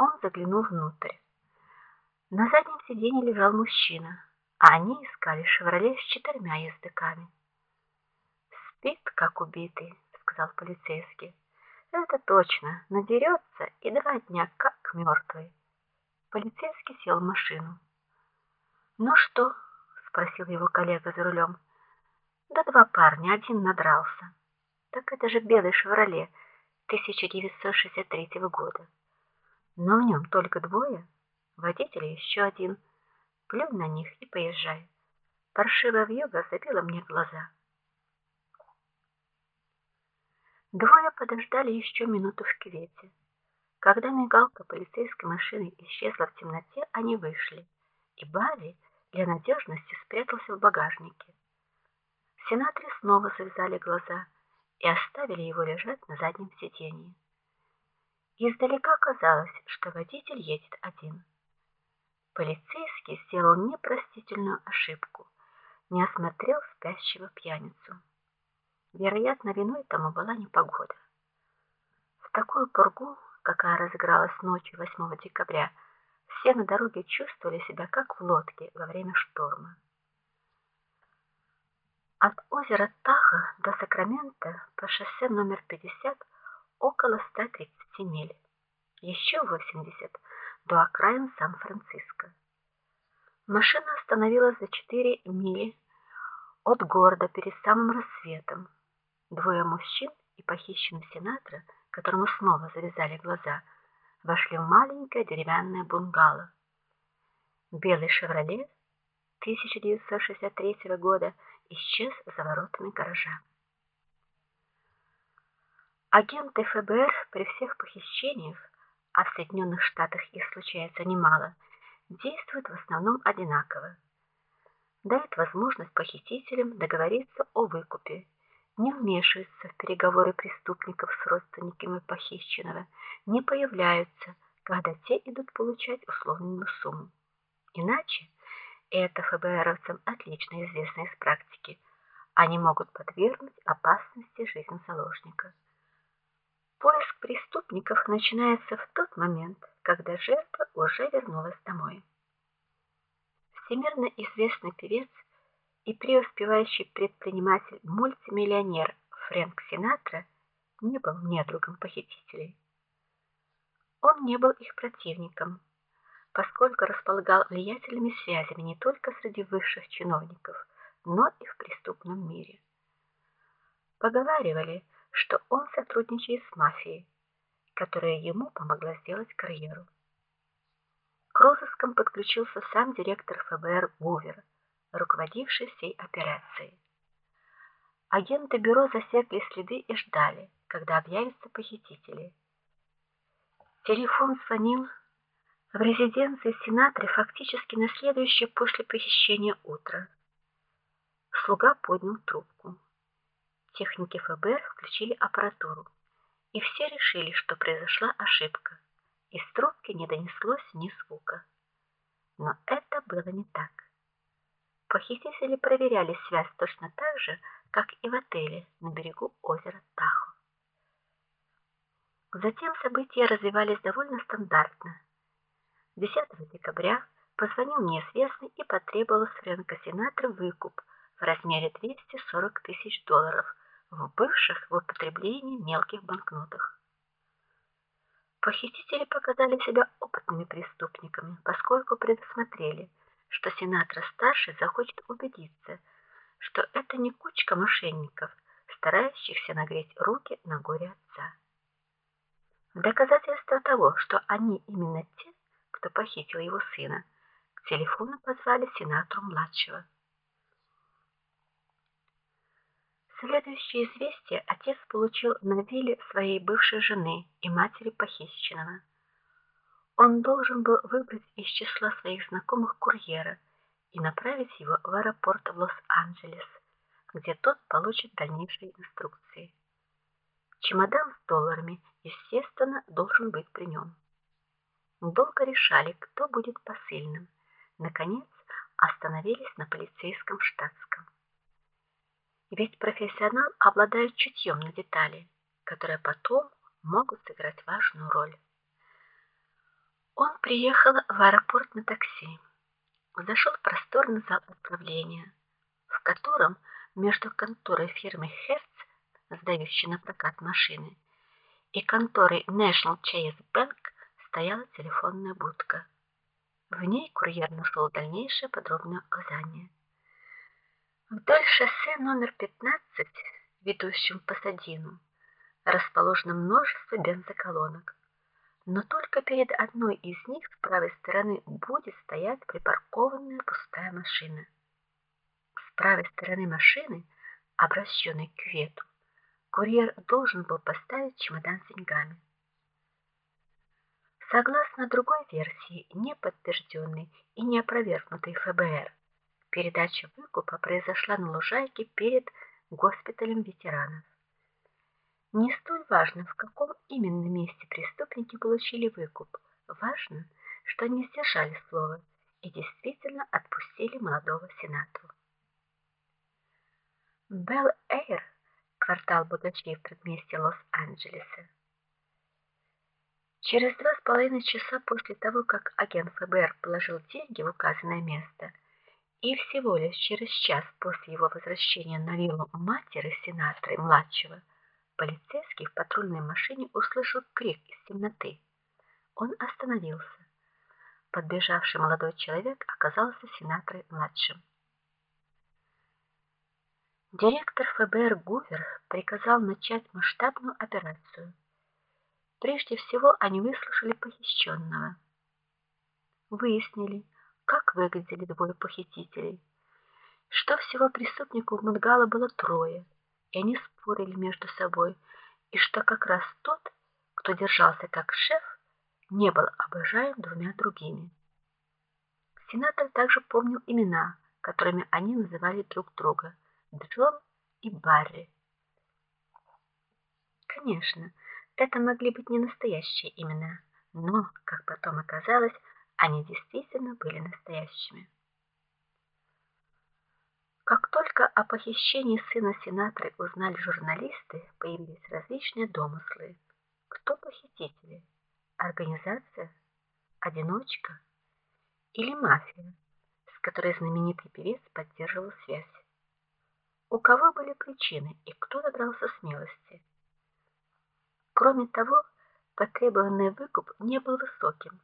Он заглянул внутрь. На заднем сиденье лежал мужчина, а они искали «Шевроле» с четырьмя ездоками. "Спит как убитый", сказал полицейский. "Это точно, надерется и два дня как мертвый». Полицейский сел в машину. "Ну что?" спросил его коллега за рулем. "Да два парня, один надрался". "Так это же белый «Шевроле» 1963 года. Но в нем только двое" водитель еще один. Плюнь на них и поезжай. Паршивая вьюга забила мне глаза. Двое подождали еще минуту в кювете. Когда мигалка полицейской машины исчезла в темноте, они вышли, и Барри для надежности спрятался в багажнике. Сенаторы снова завязали глаза и оставили его лежать на заднем сиденье. Издалека казалось, что водитель едет один. Полицейский сделал непростительную ошибку. Не осмотрел спящего пьяницу. Вероятно, виной тому была непогода. В такую пургу, какая разыгралась ночью 8 декабря, все на дороге чувствовали себя как в лодке во время шторма. От озера Таха до Сакрамента по шоссе номер 50 около 130 миль. Еще 80 до окраин Сан-Франциско. Машина остановилась за четыре мили от города перед самым рассветом. Двое мужчин и похищенный сенатор, которому снова завязали глаза, вошли в маленькое деревянное бунгало. Белый «Шевроле» 1963 года исчез за воротами гаража. Агенты ФБР при всех похищениях а в Соединенных Штатах их случается немало, действуют в основном одинаково. Дают возможность похитителям договориться о выкупе, не вмешиваются в переговоры преступников с родственниками похищенного, не появляются, когда те идут получать условную сумму. Иначе это ФБРовцам отлично известно из практики. Они могут подвергнуть опасности жизнь заложника. Поиск преступников начинается в тот момент, когда жертва уже вернулась домой. Всемирно известный певец и преуспевающий предприниматель-мультимиллионер Фрэнк Синатра не был недругом похитителей. Он не был их противником, поскольку располагал влиятельными связями не только среди высших чиновников, но и в преступном мире. Поговаривали, что он сотрудничает с мафией, которая ему помогла сделать карьеру. К розыскам подключился сам директор ФБР Гувер, руководивший всей операцией. Агенты бюро засекли следы и ждали, когда объявятся похитители. Телефон звонил в резиденции сенатора фактически на следующее после похищения утро. Слуга поднял трубку. Техники ФБР включили аппаратуру, и все решили, что произошла ошибка. Из трубки не донеслось ни звука. Но это было не так. Похитители проверяли связь точно так же, как и в отеле на берегу озера Тахо. Затем события развивались довольно стандартно. 10 декабря позвонил неизвестный и потребовал с Фрэнка Синатра выкуп в размере 240 тысяч долларов в бывших в употреблении мелких банкнотах. Похитители показали себя опытными преступниками, поскольку предусмотрели, что сенатор старший захочет убедиться, что это не кучка мошенников, старающихся нагреть руки на горе отца. В доказательство того, что они именно те, кто похитил его сына, к телефону позвали сенатору младшего. Следующее известие отец получил на вилле своей бывшей жены и матери похищенного. Он должен был выбрать из числа своих знакомых курьера и направить его в аэропорт в Лос-Анджелес, где тот получит дальнейшие инструкции. Чемодан с долларами, естественно, должен быть при нем. Долго решали, кто будет посыльным. Наконец, остановились на полицейском штатском. Ведь профессионал обладает чутьем на детали, которые потом могут сыграть важную роль. приехал в аэропорт на такси. Зашел в просторный зал управления, в котором между конторой фирмы Hertz, сдающей на прокат машины, и конторой National Chase Bank стояла телефонная будка. В ней курьер нашел дальнейшее подробное указание. Вдоль шоссе номер 15, ведущем в Пасадину, расположено множество бензоколонок но только перед одной из них с правой стороны будет стоять припаркованная пустая машина. С правой стороны машины, обращенной к вету, курьер должен был поставить чемодан с деньгами. Согласно другой версии, не подтвержденной и не опровергнутой ФБР, передача выкупа произошла на лужайке перед госпиталем ветеранов. Не столь важно, в каком именно месте преступники получили выкуп. Важно, что они сдержали слово и действительно отпустили молодого сенатора. Белл-Эйр, квартал богачей в предместье Лос-Анджелеса. Через два с половиной часа после того, как агент ФБР положил деньги в указанное место, и всего лишь через час после его возвращения на виллу матери сенатора младшего, Полицейский в патрульной машине услышал крик из темноты. Он остановился. Подбежавший молодой человек оказался сенатором младшим. Директор ФБР Гувер приказал начать масштабную операцию. Прежде всего, они выслушали похищенного. Выяснили, как выглядели двое похитителей. Что всего преступников Мангала было трое и они спорили между собой, и что как раз тот, кто держался как шеф, не был обожаем двумя другими. Сенатор также помнил имена, которыми они называли друг друга: Джон и Барри. Конечно, это могли быть не настоящие имена, но, как потом оказалось, они действительно были настоящими. Как только о похищении сына сенатора узнали журналисты, появились различные домыслы. Кто похитители? Организация, одиночка или мафия, с которой знаменитый певец поддерживал связь? У кого были причины и кто набрался смелости? Кроме того, потребованный выкуп не был высоким.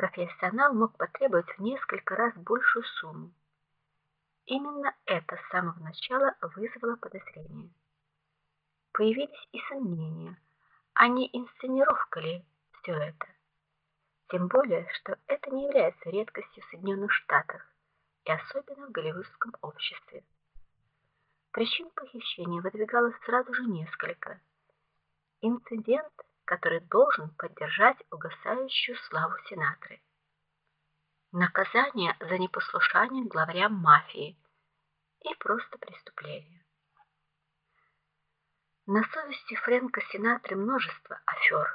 Профессионал мог потребовать в несколько раз большую сумму. Именно это с самого начала вызвало подозрение. Появились и сомнения, а не инсценировка ли все это? Тем более, что это не является редкостью в Соединенных Штатах и особенно в голливудском обществе. Причин похищения выдвигалось сразу же несколько. Инцидент, который должен поддержать угасающую славу сенатора наказание за непослушание главарям мафии и просто преступление. На совести Фрэнка Синатры множество афер.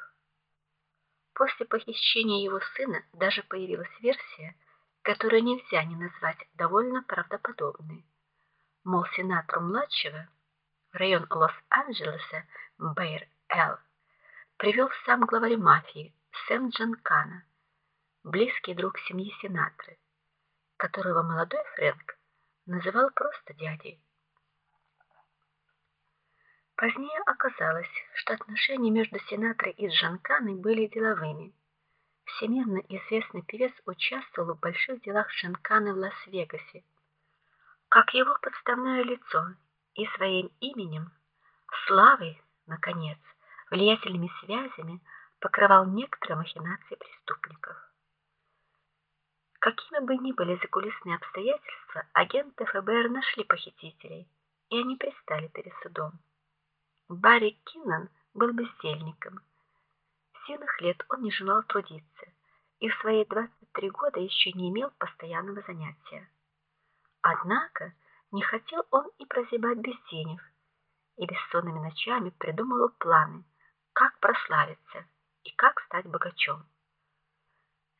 После похищения его сына даже появилась версия, которую нельзя не назвать довольно правдоподобной. Мол, Синатру младшего в район Лос-Анджелеса Бэйр-Эл привел сам главарь мафии Сэм Джанкана близкий друг семьи Синатры, которого молодой Фрэнк называл просто дядей. Позднее оказалось, что отношения между Синатрой и Джанканой были деловыми. Всемирно известный певец участвовал в больших делах Джанканы в Лас-Вегасе. Как его подставное лицо и своим именем, славой, наконец, влиятельными связями покрывал некоторые махинации преступников. Какими бы ни были закулисные обстоятельства, агенты ФБР нашли похитителей, и они предстали перед судом. Барри Киннан был бездельником. Юных лет он не желал трудиться и в свои 23 года еще не имел постоянного занятия. Однако не хотел он и прозябать без денег, и бессонными ночами придумывал планы, как прославиться и как стать богачом.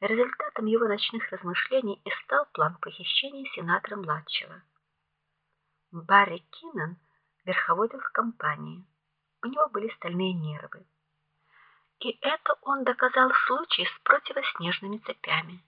Результатом его ночных размышлений и стал план похищения сенатора младшего. Барри Киннан верховодил в компании. У него были стальные нервы. И это он доказал в случае с противоснежными цепями.